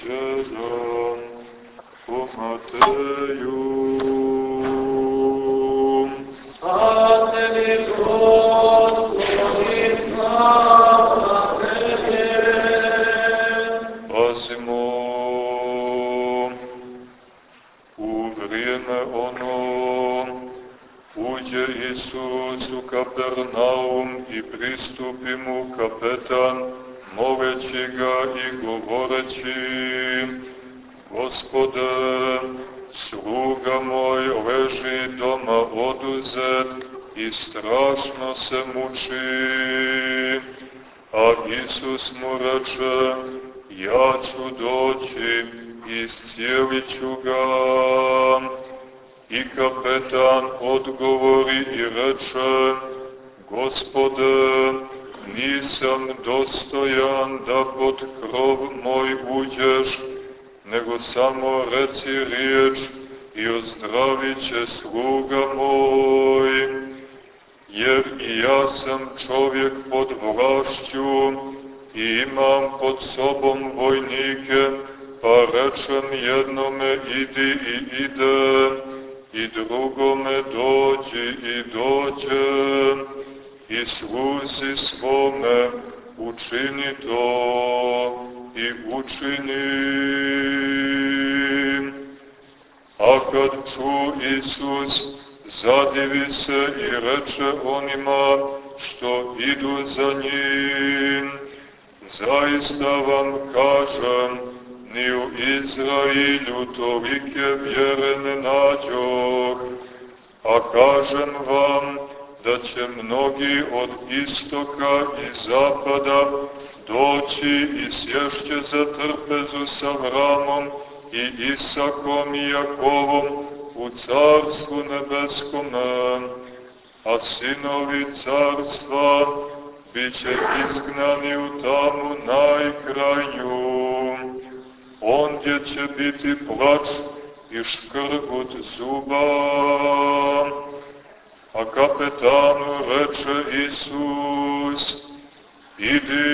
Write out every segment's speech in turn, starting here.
Evanđelja po Mateju. Vojnike, pa rečem jednome idi i ide, i drugome dođi i dođe, i sluzi svome učini to i učini. A kad ču Isus, zadivi se i reče onima što idu za njim, zaista vam kažem, ni u Izrailju tolike vjere ne nađoh, a kažem vam da će mnogi od istoka i zapada doći i sješće za trpezu sa Vramom i Isakom i Jakovom u carstvu nebeskome, a sinovi carstva bit će izgnani u tamu najkrajnju, ondje će biti plač i škrgut zuba. A kapetanu reče Isus, idi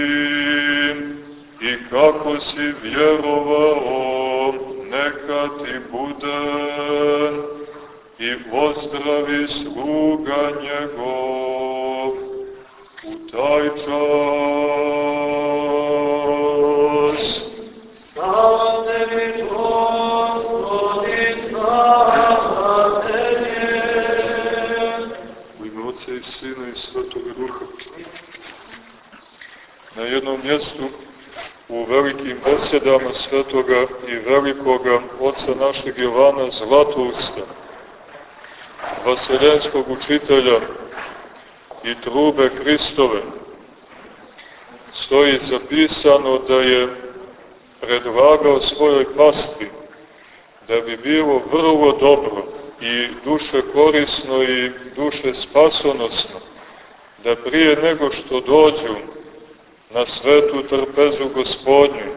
i kako si vjerovao, neka ti bude i ozdravi sluga njegov taj čas. Slava Tebi, Gospodi, slava Tebi. U ime Otca i Sina i Svetoga Duha. Na jednom mjestu u velikim besedama svetoga i velikoga oca našeg Jovana Zlatousta, vaseljenskog učitelja i trube Hristove, stoji zapisano da je predlagao svojoj pastvi da bi bilo vrlo dobro i duše korisno i duše spasonosno da prije nego što dođu na svetu trpezu gospodnju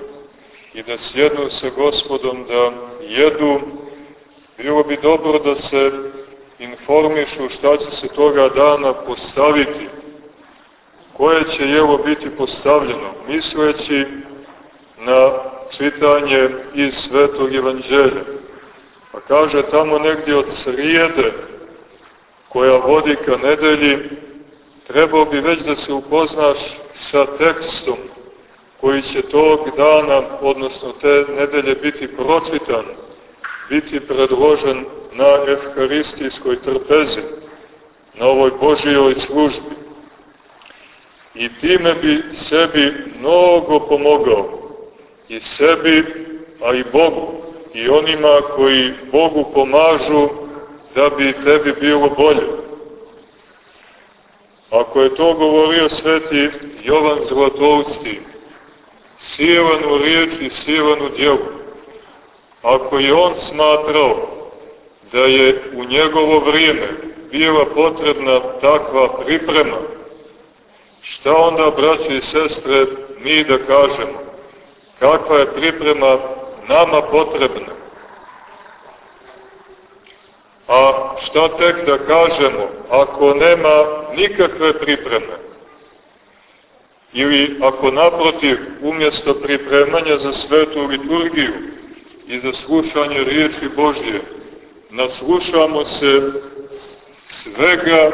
i da sjednu sa gospodom da jedu, bilo bi dobro da se informišu šta će se toga dana postaviti, koje će jelo biti postavljeno, misleći na čitanje iz Svetog Evanđelja. Pa kaže tamo negdje od srijede koja vodi ka nedelji, trebao bi već da se upoznaš sa tekstom koji će tog dana, odnosno te nedelje biti pročitan, biti predložen na evharistijskoj trpezi, na ovoj Božijoj službi. I time bi sebi mnogo pomogao, i sebi, a i Bogu, i onima koji Bogu pomažu da bi tebi bilo bolje. Ako je to govorio sveti Jovan Zlatovski, silan u riječi, silan u djelu, ako je on smatrao da je u njegovo vrijeme bila potrebna takva priprema, šta onda, braći i sestre, mi da kažemo? Kakva je priprema nama potrebna? A šta tek da kažemo ako nema nikakve pripreme? Ili ako naprotiv, umjesto pripremanja za svetu liturgiju i za slušanje riječi Božje, naslušamo se svega,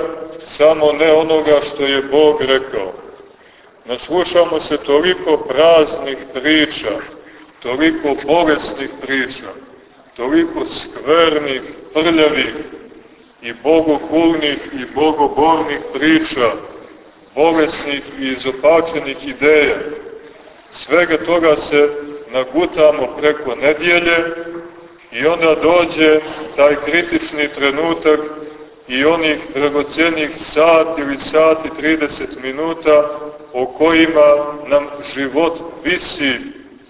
samo ne onoga što je Bog rekao. Naslušamo se toliko praznih priča, toliko bolesnih priča, toliko skvernih, prljavih i bogokulnih i bogobornih priča, bolesnih i izopačenih ideja. Svega toga se nagutamo preko nedjelje i onda dođe taj kritični trenutak i onih dragocijenih sat ili sat i 30 minuta o kojima nam život visi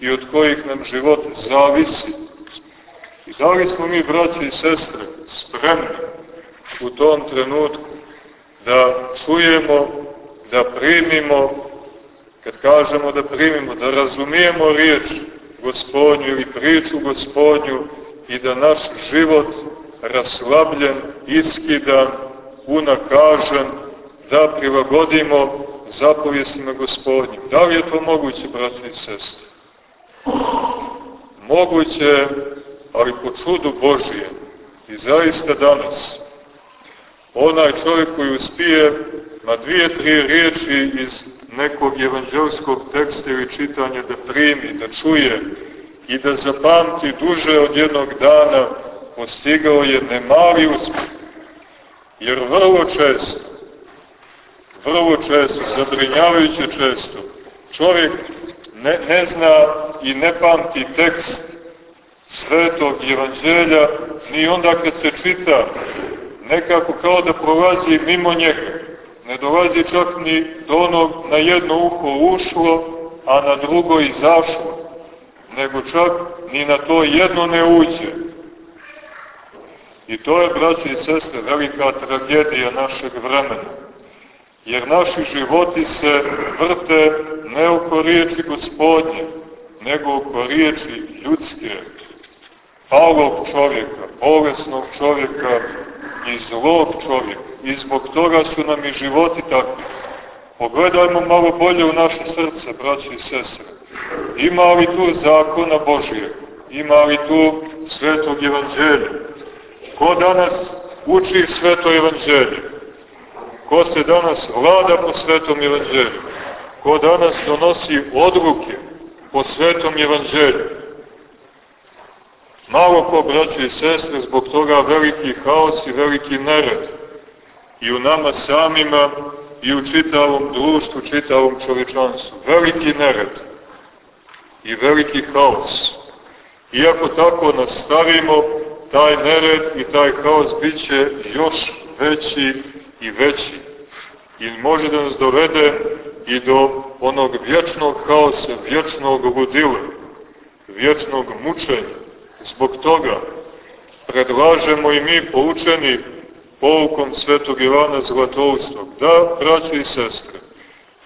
i od kojih nam život zavisi. I da li smo mi, braći i sestre, spremni u tom trenutku da čujemo, da primimo, kad kažemo da primimo, da razumijemo riječ gospodnju ili priču gospodnju i da naš život raslabljen, iskidan, unakažen, da prilagodimo zapovjestima gospodnjim. Da li je to moguće, braći i sestre? Moguće, ali po čudu Božije. I zaista danas, onaj čovjek koji uspije na dvije, tri riječi iz nekog evanđelskog teksta ili čitanja da primi, da čuje i da zapamti duže od jednog dana, postigao je nemali uspjeh. Jer vrlo često, vrlo često, zabrinjavajuće često, čovjek ne, ne zna i ne pamti tekst svetog evanđelja ni onda kad se čita nekako kao da prolazi mimo njega. Ne dolazi čak ni do onog na jedno uho ušlo, a na drugo izašlo. Nego čak ni na to jedno ne uđe. I to je, braći i sestre, velika tragedija našeg vremena. Jer naši životi se vrte ne oko riječi gospodnje, nego oko riječi ljudske, palog čovjeka, bolesnog čovjeka i zlog čovjeka. I zbog toga su nam i životi takvi. Pogledajmo malo bolje u naše srce, braći i sestre. Ima li tu zakona Božije? Ima li tu svetog evanđelja? Ko danas uči sveto evanđelje? Ko se danas vlada po svetom evanđelju? Ko danas donosi odluke po svetom evanđelju? Malo ko, braće i sestre, zbog toga veliki haos i veliki nered. I u nama samima i u čitavom društvu, čitavom čovječanstvu. Veliki nered i veliki haos. Iako tako nastavimo, taj nered i taj haos bit će još veći i veći. I može da nas dovede i do onog vječnog haosa, vječnog ludila, vječnog mučenja. Zbog toga predlažemo i mi poučeni poukom svetog Ivana Zlatoustog, da, braći i sestre,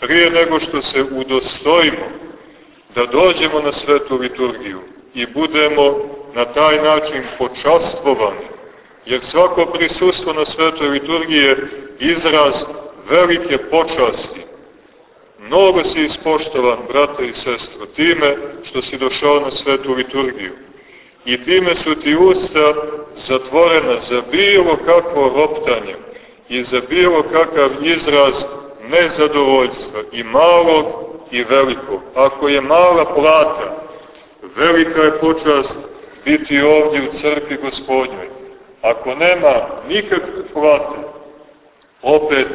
prije nego što se udostojimo da dođemo na svetu liturgiju i budemo na taj način počastvovani, jer svako prisustvo na svetoj liturgiji je izraz velike počasti. Mnogo si ispoštovan, brate i sestro, time što si došao na svetu liturgiju i time su ti usta zatvorena za bilo kakvo roptanje i za bilo kakav izraz nezadovoljstva i malog i velikog. Ako je mala plata, velika je počast biti ovdje u crkvi gospodnjoj. Ako nema nikakve plate, opet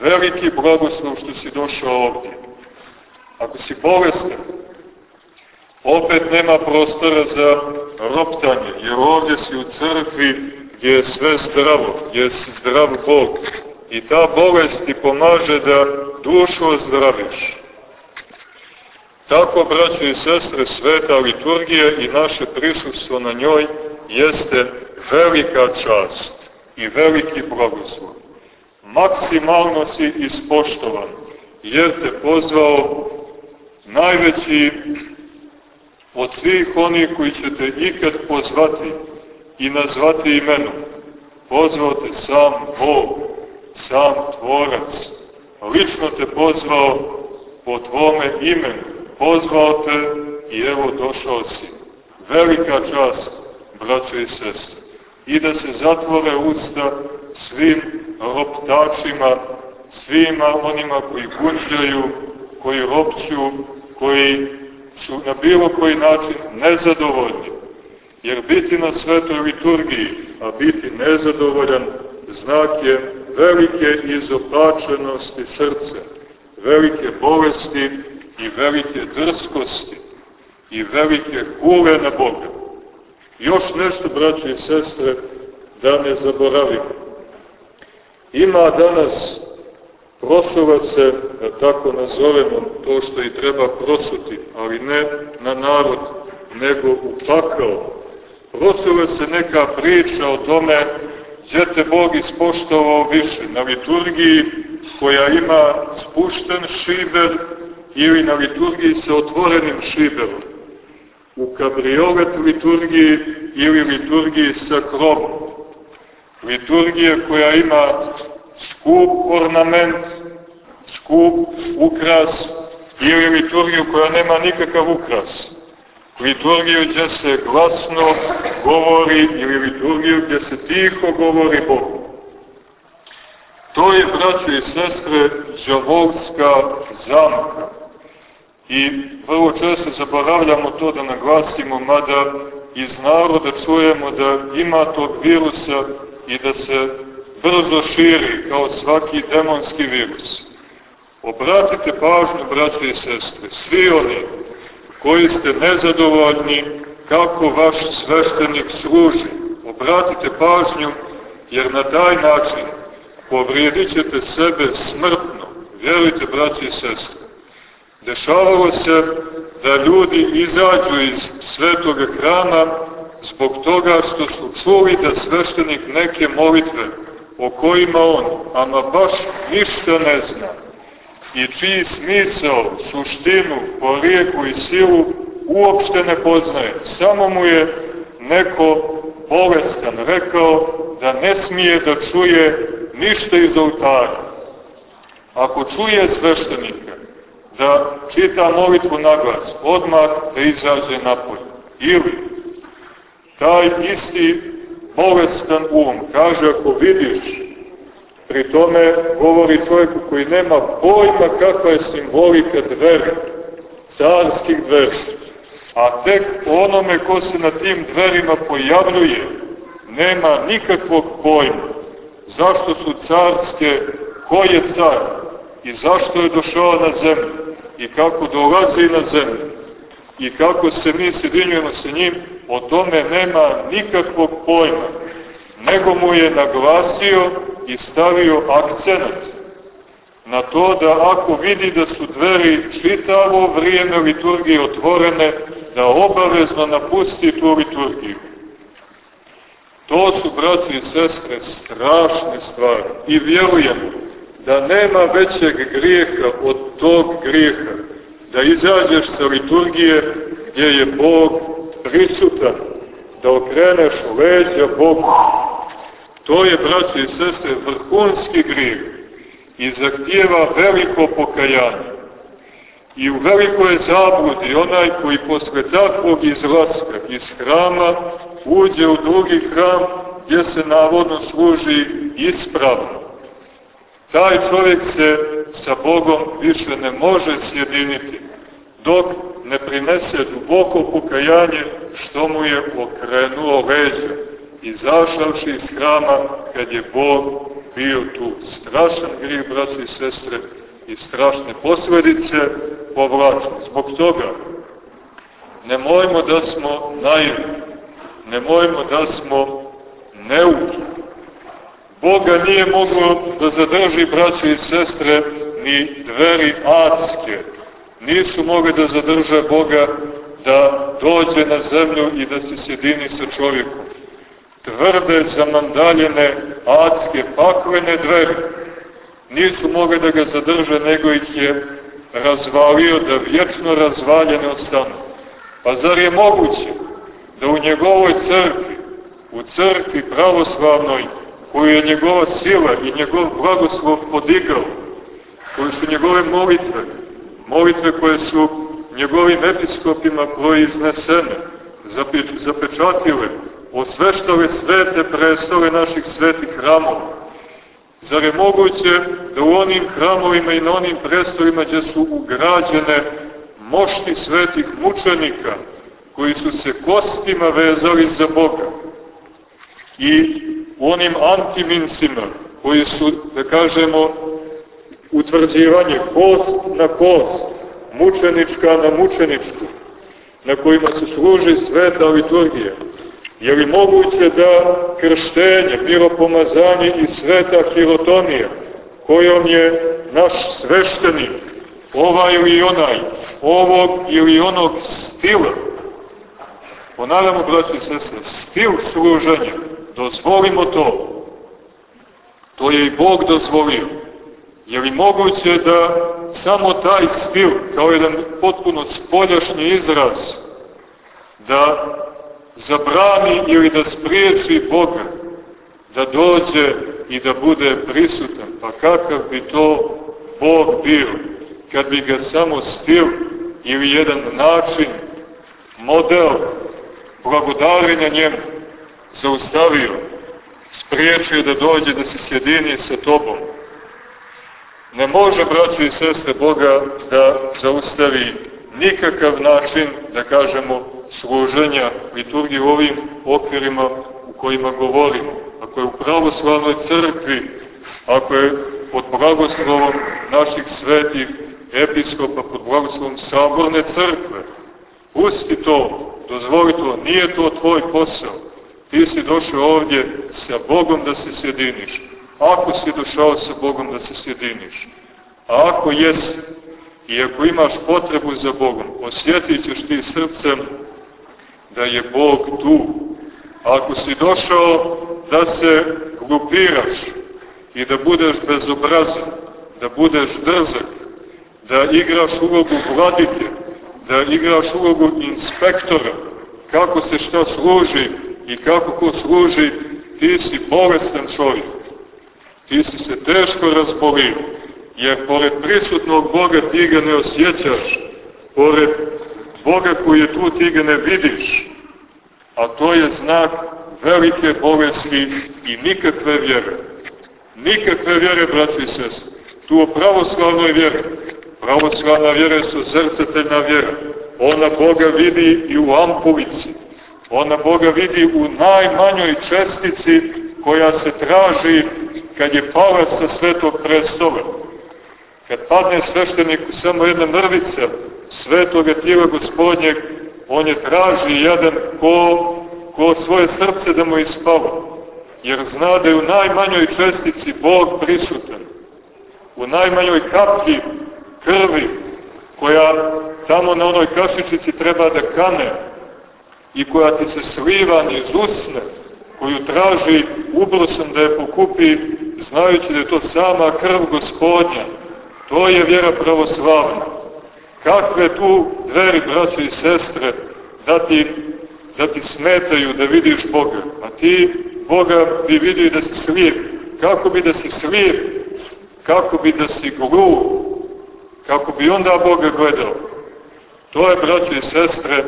veliki blagoslov što si došao ovdje. Ako si bolestan, opet nema prostora za roptanje, jer ovdje si u crkvi gdje je sve zdravo, gdje je zdrav Bog. I ta bolest ti pomaže da dušu ozdraviš. Tako, braćo i sestre, sveta liturgija i naše prisustvo na njoj jeste velika čast i veliki blagoslov. Maksimalno si ispoštovan, jer te pozvao najveći od svih onih koji će te ikad pozvati i nazvati imenom. Pozvao te sam Bog, sam Tvorac. Lično te pozvao po tvome imenu, pozvao te i evo došao si. Velika čast, braćo i sestre. I da se zatvore usta svim roptačima, svima onima koji gunđaju, koji ropću, koji su na bilo koji način nezadovoljni. Jer biti na svetoj liturgiji, a biti nezadovoljan, znak je velike izopačenosti srca, velike bolesti i velike drskosti i velike kule na Boga. Još nešto, braći i sestre, da ne zaboravimo. Ima danas prosova se, da tako nazovemo, to što i treba prosuti, ali ne na narod, nego u pakao. Prosova se neka priča o tome gdje te Bog ispoštovao više, na liturgiji koja ima spušten šiber ili na liturgiji sa otvorenim šiberom, u kabriolet liturgiji ili liturgiji sa krobom. Liturgija koja ima skup ornament, skup ukras ili liturgiju koja nema nikakav ukras liturgiju gdje se glasno govori ili liturgiju gdje se tiho govori Bogu. To je, braće i sestre, džavolska zamka. I vrlo često zaboravljamo to da naglasimo, mada iz naroda čujemo da ima tog virusa i da se brzo širi kao svaki demonski virus. Obratite pažnju, braće i sestre, svi oni koji ste nezadovoljni kako vaš sveštenik služi. Obratite pažnju, jer na taj način povrijedit ćete sebe smrtno. Vjerujte, braći i sestre. Dešavalo se da ljudi izađu iz svetog hrama zbog toga što su čuli da sveštenik neke molitve o kojima on, ama baš ništa ne zna, i čiji smisao, suštinu, porijeku i silu uopšte ne poznaje. Samo mu je neko bolestan rekao da ne smije da čuje ništa iz oltara. Ako čuje sveštenika da čita molitvu na glas, odmah da izađe napolje. Ili taj isti bolestan um kaže ako vidiš Pri tome govori čovjeku koji nema pojma kakva je simbolika dveri, carskih dveri. A tek onome ko se na tim dverima pojavljuje, nema nikakvog pojma. Zašto su carske, ko je car i zašto je došao na zemlju i kako dolazi na zemlju i kako se mi sjedinjujemo sa njim, o tome nema nikakvog pojma nego mu je naglasio i stavio akcenat na to da ako vidi da su dveri čitavo vrijeme liturgije otvorene, da obavezno napusti tu liturgiju. To su, braći i sestre, strašne stvari. I vjerujemo da nema većeg grijeha od tog grijeha, da izađeš sa liturgije gdje je Bog prisutan, da okreneš leđa Bogu, To je, braći i sestre, vrhunski grijeh i zahtijeva veliko pokajanje. I u velikoj zabludi onaj koji posle takvog izlaska iz hrama uđe u drugi hram gdje se navodno služi ispravno. Taj čovjek se sa Bogom više ne može sjediniti dok ne prinese duboko pokajanje što mu je okrenuo leđa izašavši iz hrama kad je Bog bio tu. Strašan grijeh, braći i sestre, i strašne posledice povlačne. Zbog toga, nemojmo da smo naivni, nemojmo da smo neuki. Boga nije moglo da zadrži, braći i sestre, ni dveri adske. Nisu mogli da zadrže Boga da dođe na zemlju i da se sjedini sa čovjekom tvrde zamandaljene adske paklene dveri. Nisu mogli da ga zadrže, nego ih je razvalio da vječno razvaljene ostanu. Pa zar je moguće da u njegovoj crkvi, u crkvi pravoslavnoj, koju je njegova sila i njegov blagoslov podigao, koju su njegove molitve molitve koje su njegovim episkopima proiznesene, zapečatile, osveštale svete prestole naših svetih hramova. Zar je moguće da u onim hramovima i na onim prestolima gdje su ugrađene mošti svetih mučenika, koji su se kostima vezali za Boga, i onim antimincima, koji su, da kažemo, utvrđivanje kost na kost, mučenička na mučeničku, na kojima se služi sveta liturgija. Je li moguće da krštenje, miropomazanje i sveta hirotonija, kojom je naš sveštenik, ovaj ili onaj, ovog ili onog stila, ponavljamo, braći i sestre, stil služenja, dozvolimo to. To je i Bog dozvolio. Je li moguće da samo taj stil, kao jedan potpuno spoljašnji izraz, da zabrani ili da spriječi Boga, da dođe i da bude prisutan. Pa kakav bi to Bog bio, kad bi ga samo stil ili jedan način, model blagodarenja njemu zaustavio, spriječio da dođe da se sjedini sa tobom. Ne može, braći i sestre Boga, da zaustavi nikakav način, da kažemo, služenja liturgije u ovim okvirima u kojima govorimo. Ako je u pravoslavnoj crkvi, ako je pod blagoslovom naših svetih episkopa, pod blagoslovom saborne crkve, pusti to, dozvoli to, nije to tvoj posao. Ti si došao ovdje sa Bogom da se sjediniš. Ako si došao sa Bogom da se sjediniš. A ako jesi, i ako imaš potrebu za Bogom, osjetit ćeš ti srcem da je Bog tu. Ako si došao da se glupiraš i da budeš bezobrazan, da budeš drzak, da igraš ulogu vladike, da igraš ulogu inspektora, kako se šta služi i kako ko služi, ti si bolestan čovjek. Ti si se teško razbolio, jer pored prisutnog Boga ti ga ne osjećaš, pored Boga koji je tu ti ga ne vidiš, a to je znak velike bolesti i nikakve vjere. Nikakve vjere, braći i sest. Tu o pravoslavnoj vjeri. Pravoslavna vjera je sozrceteljna vjera. Ona Boga vidi i u ampulici. Ona Boga vidi u najmanjoj čestici koja se traži kad je pala sa svetog prestola. Kad padne svešteniku samo jedna mrvica svetoga tijela gospodnjeg, on je traži jedan ko, ko svoje srce da mu ispava. Jer zna da je u najmanjoj čestici Bog prisutan. U najmanjoj kaplji krvi koja tamo na onoj kašičici treba da kane i koja ti se sliva niz usne, koju traži ubrosom da je pokupi, znajući da je to sama krv gospodnja. To je vjera pravoslavna. Kakve tu dveri, braće i sestre, da ti, da ti smetaju da vidiš Boga. A ti Boga bi vidio da si slijep. Kako bi da si slijep? Kako bi da si glup? Kako bi onda Boga gledao? To je, braće i sestre,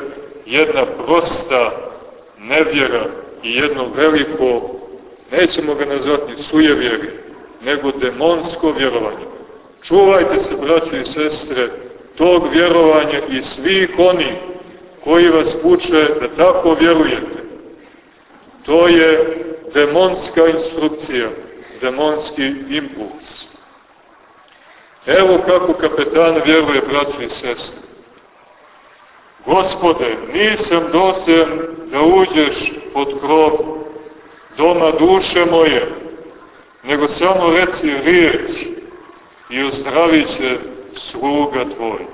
jedna prosta nevjera i jedno veliko, nećemo ga nazvati sujevjeri, nego demonsko vjerovanje. Čuvajte se, braće i sestre, tog vjerovanja i svih onih koji vas uče da tako vjerujete. To je demonska instrukcija, demonski impuls. Evo kako kapetan vjeruje, braće i sestre. Gospode, nisam dosen da uđeš pod krov doma duše moje, nego samo reci riječ i ozdravit će sluga tvoj.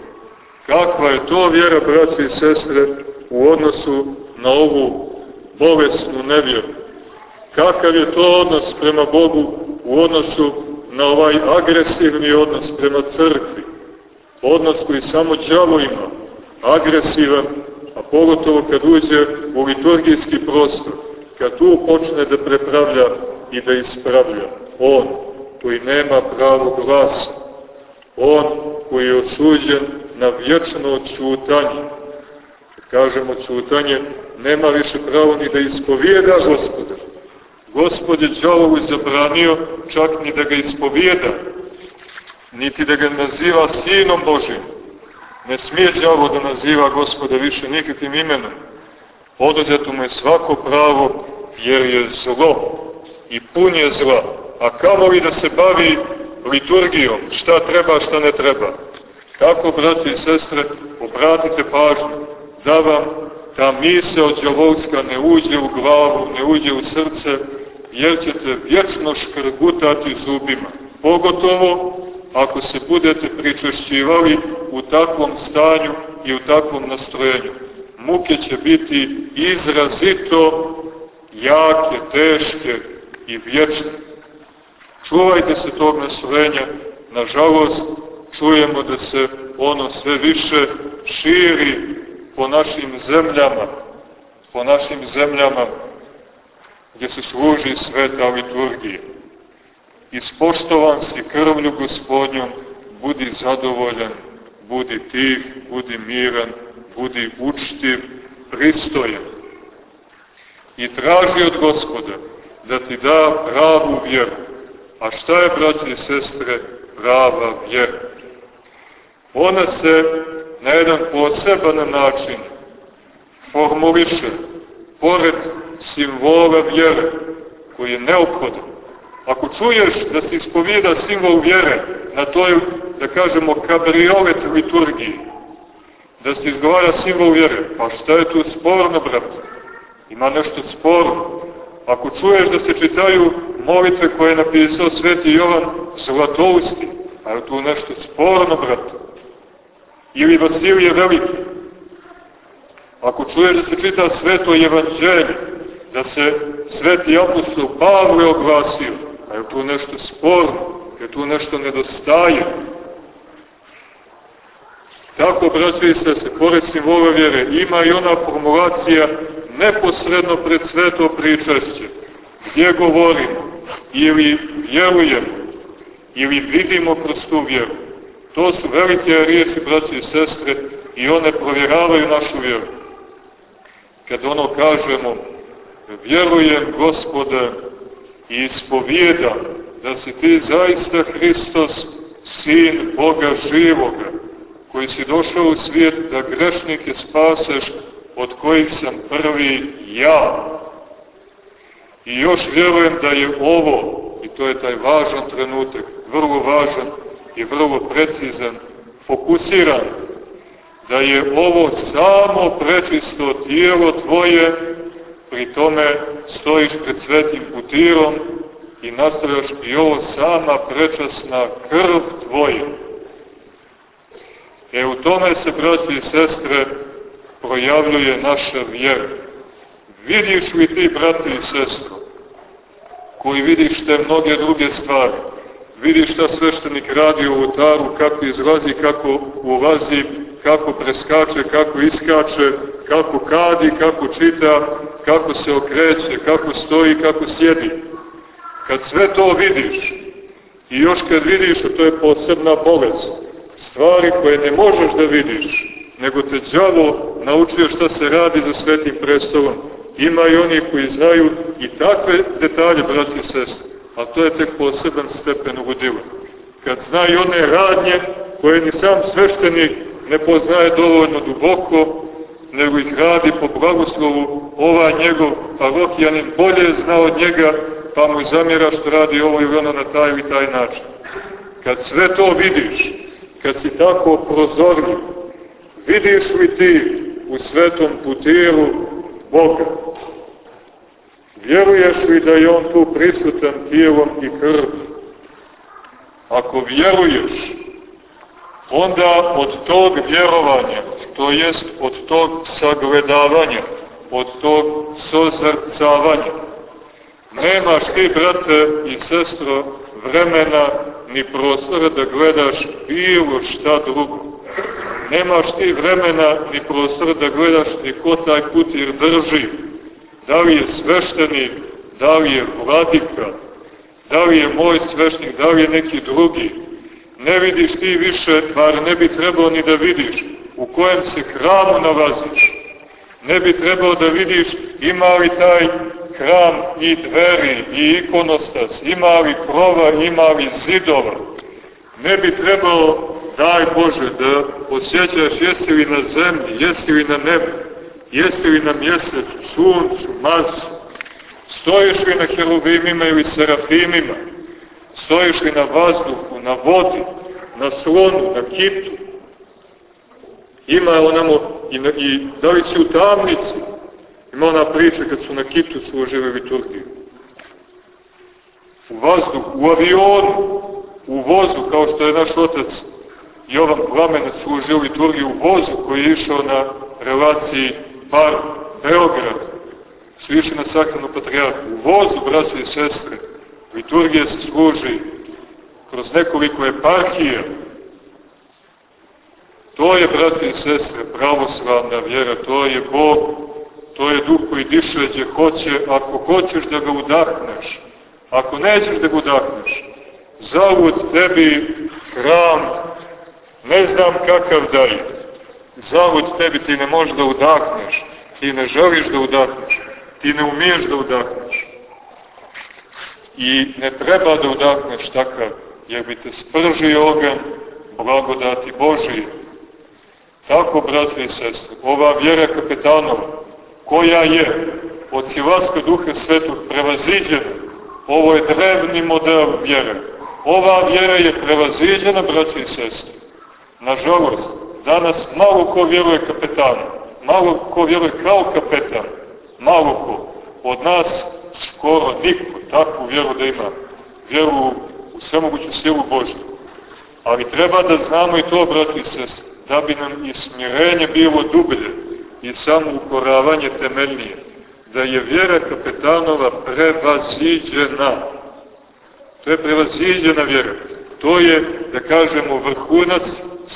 Kakva je to vjera, braći i sestre, u odnosu na ovu bolesnu nevjeru? Kakav je to odnos prema Bogu u odnosu na ovaj agresivni odnos prema crkvi? Odnos koji samo džavo ima, agresivan, a pogotovo kad uđe u liturgijski prostor, kad tu počne da prepravlja i da ispravlja. On, koji nema pravo glasa, On koji je osuđen na vječno čutanje. Kažemo čutanje, nema više pravo ni da ispovijeda gospoda. Gospod je džavovu zabranio čak ni da ga ispovijeda, niti da ga naziva sinom Božim. Ne smije džavo da naziva gospoda više nikakvim imenom. Oduzeto mu je svako pravo jer je zlo i pun je zla. A kamo li da se bavi liturgijom, šta treba, šta ne treba. Kako, braći i sestre, obratite pažnju da vam ta misao džavolska ne uđe u glavu, ne uđe u srce, jer ćete vječno škrgutati zubima. Pogotovo ako se budete pričešćivali u takvom stanju i u takvom nastrojenju. Muke će biti izrazito jake, teške i vječne. Čuvajte se tog nastrojenja, nažalost, čujemo da se ono sve više širi po našim zemljama, po našim zemljama gdje se služi sveta liturgija. Ispoštovan si krvlju gospodnjom, budi zadovoljan, budi tih, budi miran, budi učtiv, pristojan. I traži od gospoda da ti da pravu vjeru. A šta je, braći i sestre, prava vjera? Ona se na jedan poseban način formuliše pored simbola vjere koji je neophodan. Ako čuješ da se ispovijeda simbol vjere na toj, da kažemo, kabriolet liturgiji, da se izgovara simbol vjere, pa šta je tu sporno, brate? Ima nešto sporno. Ako čuješ da se čitaju molitve koje je napisao sveti Jovan Zlatousti, a je tu nešto sporno, brate? Ili Vasilije Veliki. Ako čuješ da se čita sveto evanđelje, da se sveti apostol Pavle oglasio, a je tu nešto sporno, je tu nešto nedostaje. Tako, braće i se, pored simbola vjere, ima i ona formulacija neposredno pred sveto pričešće, gdje govorimo ili vjerujemo ili vidimo kroz tu vjeru. To su velike riječi, braći i sestre, i one provjeravaju našu vjeru. Kad ono kažemo, vjerujem, gospode, i ispovijedam da si ti zaista Hristos, sin Boga živoga, koji si došao u svijet da grešnike spaseš, od kojih sam prvi ja. I još vjerujem da je ovo, i to je taj važan trenutak, vrlo važan i vrlo precizan, fokusiran, da je ovo samo prečisto tijelo tvoje, pri tome stojiš pred svetim putirom i nastavljaš i ovo sama prečasna krv tvoje. E u tome se, braći i sestre, projavljuje naša vjera. Vidiš li ti, brati i sestro, koji vidiš te mnoge druge stvari, vidiš šta sveštenik radi u oltaru, kako izlazi, kako ulazi, kako preskače, kako iskače, kako kadi, kako čita, kako se okreće, kako stoji, kako sjedi. Kad sve to vidiš, i još kad vidiš, to je posebna bolest, stvari koje ne možeš da vidiš, nego te džavo naučio šta se radi za svetim prestolom. Ima i oni koji znaju i takve detalje, braći i sestri, a to je tek poseban stepen ugodila. Kad zna i one radnje koje ni sam sveštenik ne poznaje dovoljno duboko, nego ih radi po blagoslovu ova njegov parokijanin bolje zna od njega, pa mu zamjera što radi ovo ili ono na taj ili taj način. Kad sve to vidiš, kad si tako prozorljiv, vidiš li ti u svetom putiru Boga? Vjeruješ li da je On tu prisutan tijelom i krvom? Ako vjeruješ, onda od tog vjerovanja, to jest od tog sagledavanja, od tog sozrcavanja, nemaš ti, brate i sestro, vremena ni prostora da gledaš bilo šta drugo. Nemaš ti vremena ni prostora da gledaš ni ko taj putir drži. Da li je sveštenik, da li je vladika, da li je moj svešnik, da li je neki drugi. Ne vidiš ti više, bar ne bi trebao ni da vidiš, u kojem se hramu nalaziš. Ne bi trebao da vidiš ima li taj hram i dveri i ikonostas, ima li krova, ima li zidova. Ne bi trebao, daj Bože, da osjećaš jesi li na zemlji, jesi li na nebu, jesi li na mjesecu, suncu, masu, stojiš li na heruvimima ili serafimima, stojiš li na vazduhu, na vodi, na slonu, na kitu, ima onamo i, na, i da li si u tamnici, ima ona priča kad su na kitu služili liturgiju. U vazduhu, u avionu, u vozu, kao što je naš otac Jovan Plamenec služio liturgiju u vozu koji je išao na relaciji Bar Beograd, išli na sakranu patrijarku. U vozu, braće i sestre, liturgija se služi kroz nekoliko eparhija. To je, braće i sestre, pravoslavna vjera, to je Bog, to je duh koji diše gdje hoće, ako hoćeš da ga udahneš, ako nećeš da ga udahneš, zavud tebi hram, ne znam kakav da je, zavud tebi ti ne možeš da udahneš, ti ne želiš da udahneš, ti ne umiješ da udahneš. I ne treba da udahneš takav, jer bi te spržio ogan blagodati Božije. Tako, braće i sestre, ova vjera kapetanova, koja je od silaska duha svetog prevaziđena, ovo je drevni model vjere. Ova vjera je prevaziđena, braće i sestre. Nažalost, danas malo ko vjeruje kapetanu, malo ko vjeruje kao kapetan, malo ko. Od nas skoro niko takvu vjeru da ima, vjeru u svemoguću silu Božju. Ali treba da znamo i to, brati sest, da bi nam i smirenje bilo dublje i samo ukoravanje temeljnije, da je vjera kapetanova prevaziđena. To je prevaziđena vjera. To je, da kažemo, vrhunac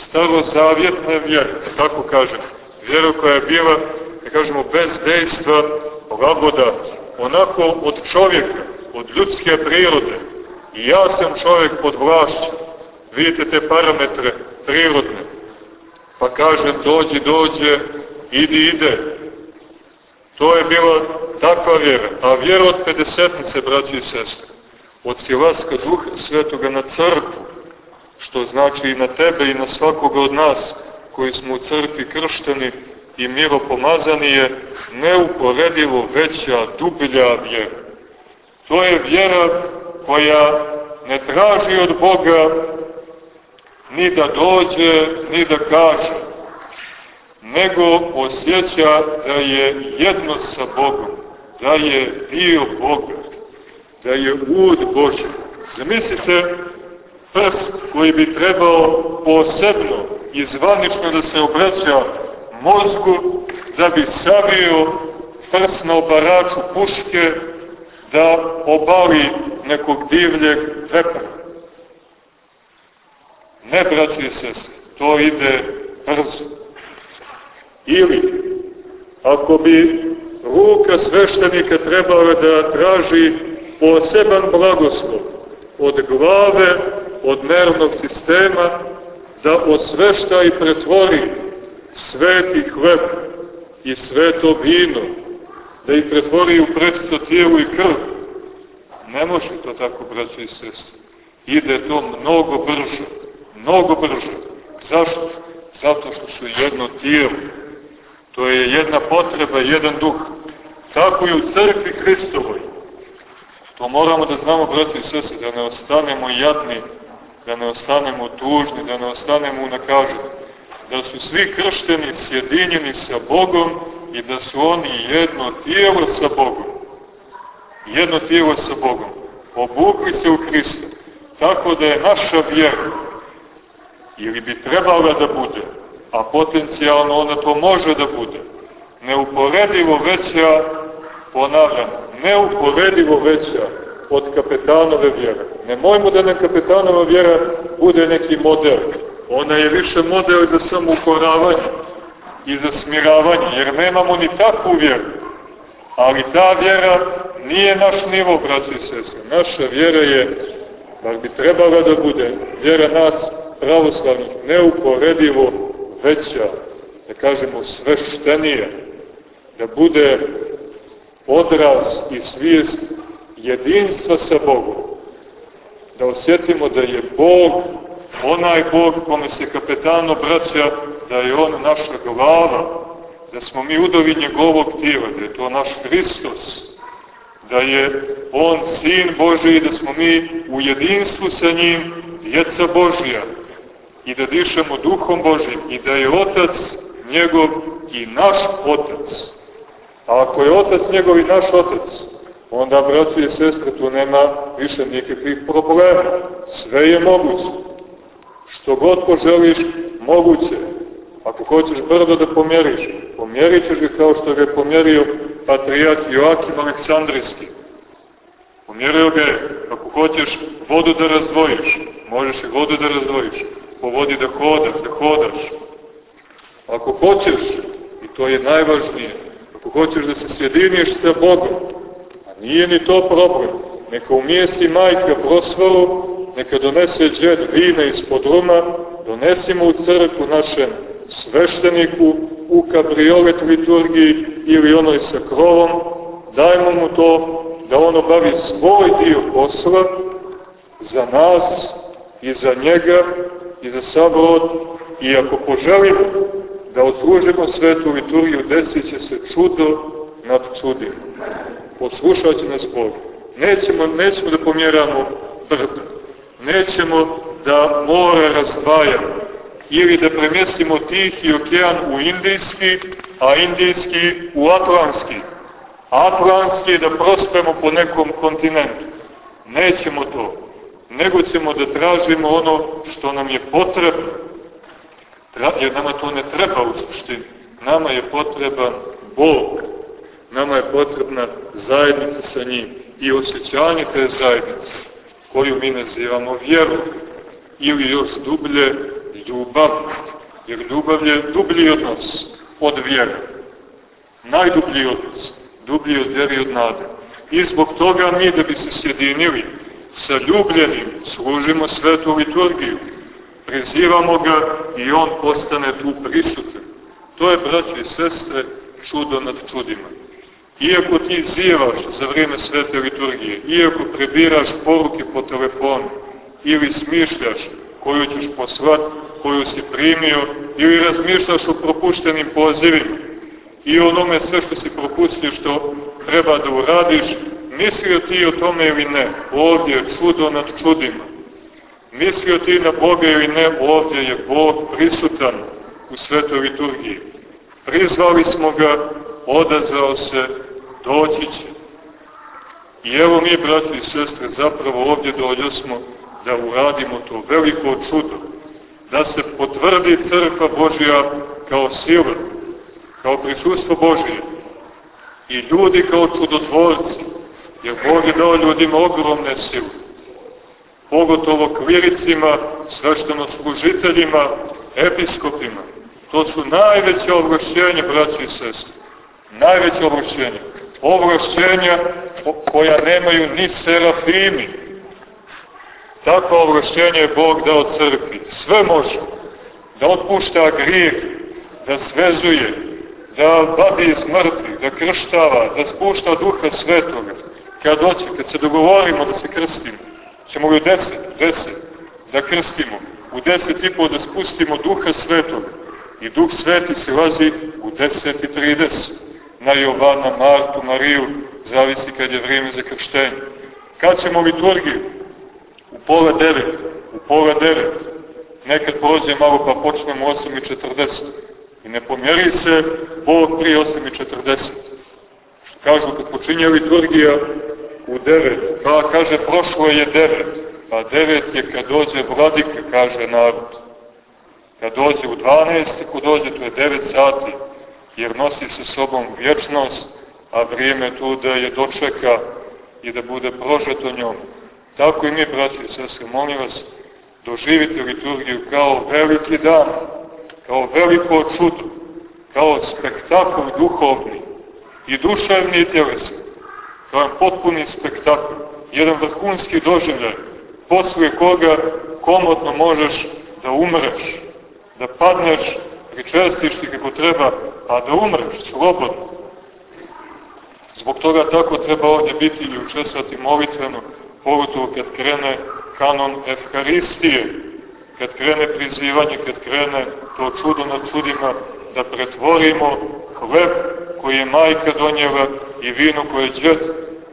starozavjetne vjere, da tako kažem. Vjera koja je bila, da kažemo, bez dejstva, blagodat, onako od čovjeka, od ljudske prirode. I ja sam čovjek pod vlašću. Vidite te parametre prirodne. Pa kaže, dođi, dođe, idi, ide. To je bila takva vjera. A vjera od 50 braći i sestre, od silaska duha svetoga na crkvu, što znači i na tebe i na svakoga od nas koji smo u crkvi kršteni i miropomazani je neuporedivo veća, dublja vjera. To je vjera koja ne traži od Boga ni da dođe, ni da kaže, nego osjeća da je jedno sa Bogom, da je dio Boga, da je ud Bože. Zamislite prst koji bi trebao posebno i zvanično da se obraća mozgu da bi savio prst na obaraču puške da obali nekog divljeg vepra. Ne, braći se, to ide brzo. Ili, ako bi ruka sveštenika trebala da traži poseban blagoslov od glave, od nervnog sistema, da osvešta i pretvori sveti hleb i sveto vino, da ih pretvori u predsto tijelu i krv. Ne može to tako, braći i sestri. Ide to mnogo brže, mnogo brže. Zašto? Zato što su jedno tijelo. To je jedna potreba, jedan duh. Tako i u crkvi Hristovoj. To moramo da znamo, braći i sestri, da ne ostanemo jadni, da ne ostanemo tužni, da ne ostanemo unakaženi da su svi kršteni sjedinjeni sa Bogom i da su oni jedno tijelo sa Bogom. Jedno tijelo sa Bogom. Obukli se u Hrista. Tako da je naša vjera, ili bi trebala da bude, a potencijalno ona to može da bude, neuporedivo veća, ponavljam, neuporedivo veća od kapetanove vjere. Ne mojmo da nam kapetanova vjera bude neki model, Ona je više model za samoukoravanje i za smiravanje, jer nemamo ni takvu vjeru. Ali ta vjera nije naš nivo, braći i sestre. Naša vjera je bar bi trebala da bude vjera nas pravoslavnih neuporedivo veća, da kažemo sveštenija, da bude odraz i svijest jedinstva sa Bogom. Da osjetimo da je Bog onaj Bog kome se kapetan obraća, da je On naša glava, da smo mi udovi njegovog tijela, da je to naš Hristos, da je On Sin Boži i da smo mi u jedinstvu sa njim, djeca Božija, i da dišemo duhom Božim i da je Otac njegov i naš Otac. A ako je Otac njegov i naš Otac, onda, braći i sestre, tu nema više nikakvih problema. Sve je moguće. Što god poželiš, moguće. Ako hoćeš brdo da pomjeriš, pomjerit ćeš ga kao što ga je pomjerio patrijat Joakim Aleksandrijski. Pomjerio ga je, ako hoćeš vodu da razdvojiš, možeš i vodu da razdvojiš, po vodi da hodaš, da hodaš. Ako hoćeš, i to je najvažnije, ako hoćeš da se sjediniš sa Bogom, a nije ni to problem, neka umijesti majka prosvaru, neka donese džed vina ispod ruma, donesimo u crkvu našem svešteniku, u kabriolet liturgiji ili onoj sa krovom, dajmo mu to da on obavi svoj dio posla za nas i za njega i za sabrod i ako poželimo da odslužimo svetu liturgiju, desit će se čudo nad čudima. Poslušat će nas Bog. Nećemo, nećemo da pomjeramo brda. Nećemo da more razdvajamo. Ili da premjestimo Tihi okean u Indijski, a Indijski u Atlantski. Atlantski da prospemo po nekom kontinentu. Nećemo to. Nego ćemo da tražimo ono što nam je potrebno. Jer nama to ne treba u suštini. Nama je potreban Bog. Nama je potrebna zajednica sa njim i osjećanje te zajednice koju mi nazivamo vjerom ili još dublje ljubav, jer ljubav je dublji odnos od vjera. Najdublji odnos, dublji od vjeri od nade. I zbog toga mi da bi se sjedinili sa ljubljenim, služimo svetu liturgiju, prizivamo ga i on postane tu prisutan. To je, braći i sestre, čudo nad čudima. Iako ti zivaš za vrijeme svete liturgije, iako prebiraš poruke po telefonu, ili smišljaš koju ćeš poslat, koju si primio, ili razmišljaš o propuštenim pozivima, i onome sve što si propustio što treba da uradiš, mislio ti o tome ili ne, ovdje je čudo nad čudima. Mislio ti na Boga ili ne, ovdje je Bog prisutan u svetoj liturgiji. Prizvali smo ga, odazvao se, doći će. I evo mi, braći i sestre, zapravo ovdje dođe smo da uradimo to veliko čudo, da se potvrdi crkva Božja kao sila, kao prisustvo Božje i ljudi kao čudotvorci, jer Bog je dao ljudima ogromne sile, pogotovo kliricima, svešteno-služiteljima, episkopima. To su najveće ovlašćenje, braći i sestri. Najveće ovlašćenje. Ovlašćenja koja nemaju ni serafimi. Takva ovlašćenja je Bog dao crkvi. Sve može. Da otpušta grijeh, da svezuje, da babi iz mrtvih, da krštava, da spušta duha svetoga. Kad doće, kad se dogovorimo da se krstimo, ćemo u deset, deset, da krstimo, u deset i pol da spustimo duha svetoga. I duh sveti se lazi u deset i trideset. Na Jovana, Martu, Mariju, zavisi kad je vrijeme za krštenje. Kad ćemo liturgiju? U pola devet, u pola devet. Nekad prođe malo pa počnemo 8.40. I ne pomjeri se Bog prije 8.40. Kažu kad počinje liturgija u 9, pa kaže prošlo je 9, pa 9 je kad dođe vladika, kaže narod. Kad dođe u 12, kad dođe to je 9 sati, jer nosi sa sobom vječnost, a vrijeme tu da je dočeka i da bude prožeto njom. Tako i mi, braći i sestre, molim vas, doživite liturgiju kao veliki dan, kao veliko čudo, kao spektakl duhovni i duševni i tjelesni, kao potpuni spektakl, jedan vrhunski doživljaj, poslije koga komotno možeš da umreš, da padneš, pričestiš ti kako treba, a da umreš slobodno. Zbog toga tako treba ovdje biti i učestvati molitveno, pogotovo kad krene kanon Evharistije, kad krene prizivanje, kad krene to čudo na čudima, da pretvorimo hleb koji je majka donjela i vino koje je džet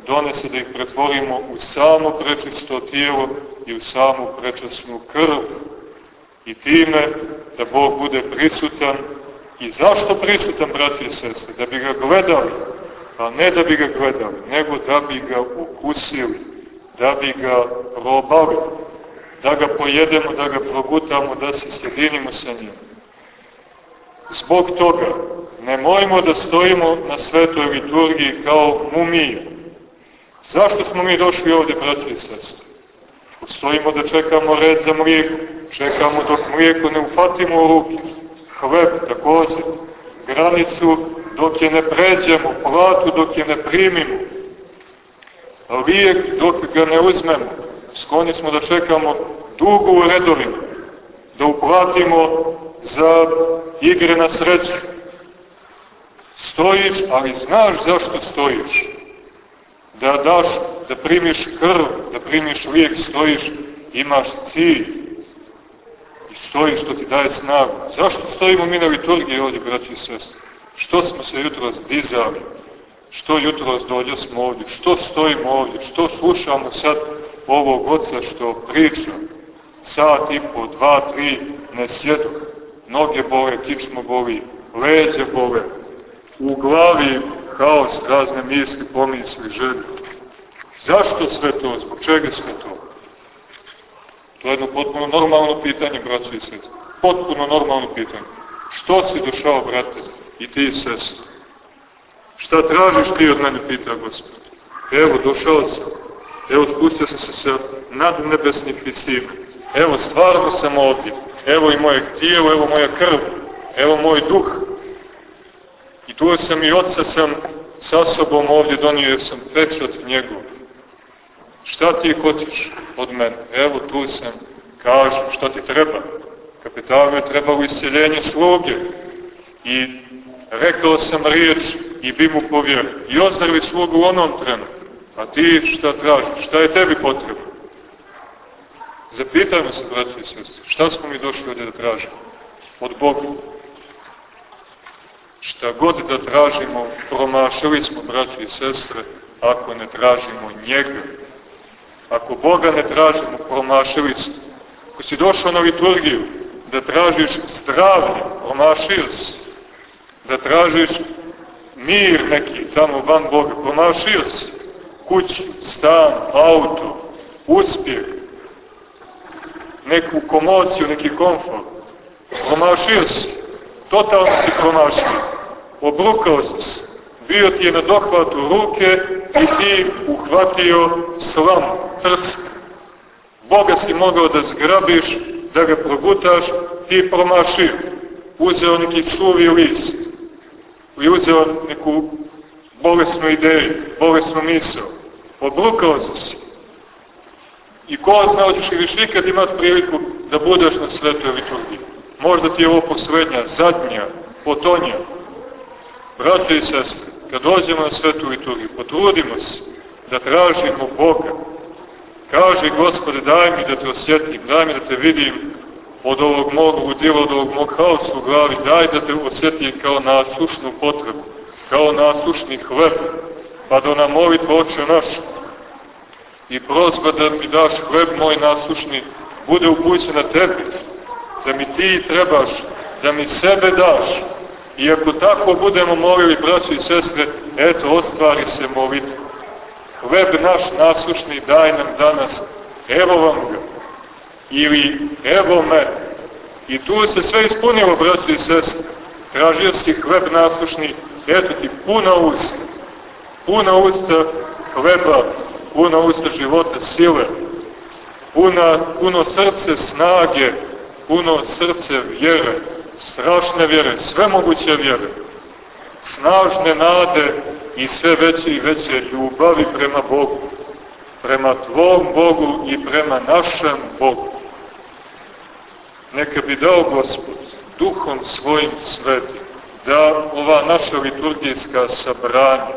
donese da ih pretvorimo u samo prečisto tijelo i u samu prečasnu krv. I time da Bog bude prisutan. I zašto prisutan, brati i sestre? Da bi ga gledali, a ne da bi ga gledali, nego da bi ga ukusili, da bi ga probali, da ga pojedemo, da ga progutamo, da se sjedinimo sa njim. Zbog toga, nemojmo da stojimo na svetoj liturgiji kao mumije. Zašto smo mi došli ovdje, braći i sestri? Stojimo da čekamo red za mlijeko, čekamo dok mlijeko ne ufatimo u ruke, hleb također, granicu dok je ne pređemo, platu dok je ne primimo, lijek dok ga ne uzmemo, skloni smo da čekamo dugo u redovima, da uplatimo za igre na sreću. Stojiš, ali znaš zašto stojiš. Da daš, da primiš krv, da primiš lijek, stojiš, imaš cilj. I stojiš, što ti daje snagu. Zašto stojimo mi na liturgiji ovdje, braći i sestri? Što smo se jutro dizali? Što jutro dođe smo ovdje? Što stojimo ovdje? Što slušamo sad ovog oca što priča? Sat i po, dva, tri, ne sjedu. Noge bole, kičmo boli, leđe bole. U glavi haos, razne misli, pomisli, želje. Zašto sve to? Zbog čega sve to? To je jedno potpuno normalno pitanje, braćo i sest. Potpuno normalno pitanje. Što si došao, brate, i ti, sest? Šta tražiš ti od mene, pita Gospod. Evo, došao sam. Evo, spustio sam se sa nadnebesnih visina. Evo, stvarno sam ovdje. Evo i moje tijelo, evo moja krv. Evo moj duh. I tu sam i oca sam sa sobom ovdje donio, sam pečat njegov. Šta ti hoćeš od mene? Evo tu sam, kažem, šta ti treba? Kapitanu je trebalo isceljenje sluge. I rekao sam riječ i bi mu povjerio. I ozdravili slugu u onom trenu. A ti šta tražiš? Šta je tebi potrebno? Zapitajmo se, braći i sestri, šta smo mi došli ovdje da tražimo? Od Boga. Šta god da tražimo, promašili smo, braći i sestre, ako ne tražimo njega. Ako Boga ne tražimo, promašili smo. Ako si došao na liturgiju da tražiš zdravlje, promašio si. Da tražiš mir neki tamo van Boga, promašio si. Kući, stan, auto, uspjeh, neku komociju, neki komfort. Promašio si. Totalno si promašio. Obrukao si Bio ti je na dohvatu ruke i ti uhvatio slam, trsk. Boga si mogao da zgrabiš, da ga progutaš, ti promašio. Uzeo neki suvi list. I uzeo neku bolesnu ideju, bolesnu misl. Obrukao si I ko zna, hoćeš li viš nikad imati priliku da budeš na svetoj liturgiji. Možda ti je ovo poslednja, zadnja, potonja. Brate i sestre, kad dođemo na svetu liturgiju, potrudimo se da tražimo Boga. Kaži, Gospode, daj mi da te osjetim, daj mi da te vidim od ovog mog udjela, od ovog mog haosa u glavi, daj da te osjetim kao nasušnu potrebu, kao nasušni hleb, pa da nam molitva oče naš i prozba da mi daš hleb moj nasušni, bude upućen na tebi, da mi ti trebaš, da mi sebe daš, I ako tako budemo molili, braći i sestre, eto, ostvari se molitva. Hleb naš nasušni daj nam danas, evo vam ga. Ili evo me. I tu se sve ispunilo, braći i sestre. Tražio si hleb nasušni, eto ti puna usta. Puna usta hleba, puna usta života, sile. Puna, puno srce snage, puno srce vjere strašne vjere, sve moguće vjere, snažne nade i sve veće i veće ljubavi prema Bogu. prema Tvom Bogu i prema našem Bogu. Neka bi dao Gospod duhom svojim svetim da ova naša liturgijska sabranja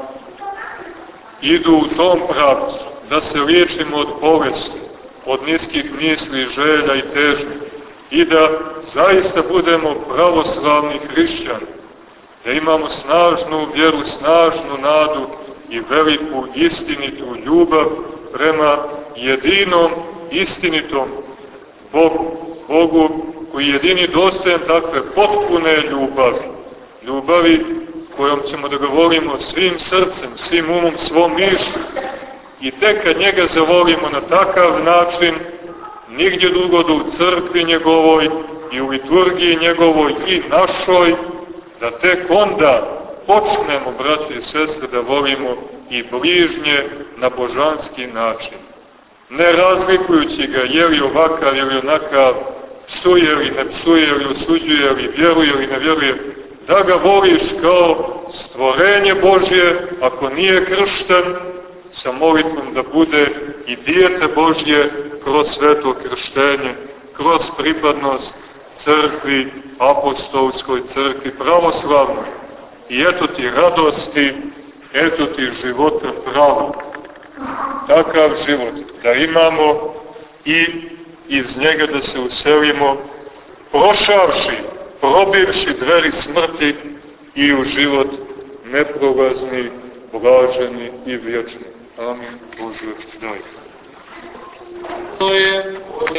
idu u tom pravcu, da se liječimo od bolesti, od niskih misli, želja i težnje i da zaista budemo pravoslavni hrišćani, da imamo snažnu vjeru, snažnu nadu i veliku istinitu ljubav prema jedinom istinitom Bogu, Bogu koji je jedini dostajan takve potpune ljubavi, ljubavi kojom ćemo da govorimo svim srcem, svim umom, svom mišlju. I tek kad njega zavolimo na takav način, nigdje drugo da u crkvi njegovoj i u liturgiji njegovoj i našoj, da tek onda počnemo, braći i sestre, da volimo i bližnje na božanski način. Ne razlikujući ga je li ovakav ili onakav, psuje li, ne psuje li, osuđuje li, vjeruje li, ne vjeruje, da ga voliš kao stvorenje Božje, ako nije kršten, sa molitvom da bude i dijete Božje kroz sveto krštenje, kroz pripadnost crkvi, apostolskoj crkvi, pravoslavnoj. I eto ti radosti, eto ti života pravo. Takav život da imamo i iz njega da se uselimo, prošavši, probivši dveri smrti i u život neprolazni, blaženi i vječni. Amin. Bože, daj. To je